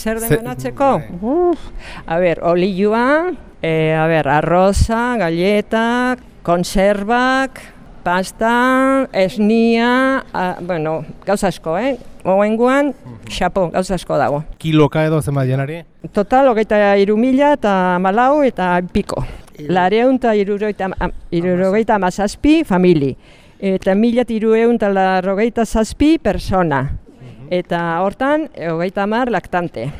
zer Ze- demonatzeko? bai. Uf, a ber, olioa, e, a ber, arroza, galletak, konservak, pasta, esnia, a, bueno, gauza asko, eh? Oenguan, xapo, gauza asko dago. Kiloka edo zenbat janari? Total, hogeita iru mila eta malau eta piko. Lareun eta irurogeita, am- irurogeita amazazpi famili. Eta mila eta irueun eta larrogeita zazpi persona. Eta hortan, hogeita hamar laktante.